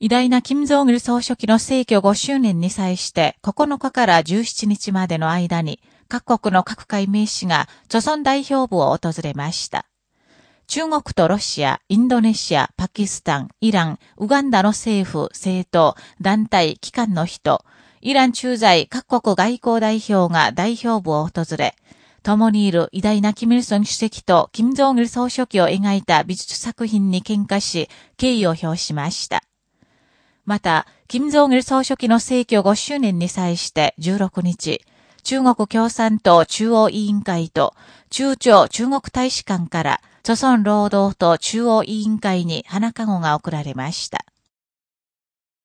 偉大な金正義総書記の逝去5周年に際して9日から17日までの間に各国の各界名士が著村代表部を訪れました。中国とロシア、インドネシア、パキスタン、イラン、ウガンダの政府、政党、団体、機関の人、イラン駐在各国外交代表が代表部を訪れ、共にいる偉大なキム・イルソン主席と金正義総書記を描いた美術作品に喧嘩し、敬意を表しました。また、金正義総書記の逝去5周年に際して16日、中国共産党中央委員会と中朝中国大使館から、著村労働党中央委員会に花籠が贈られました。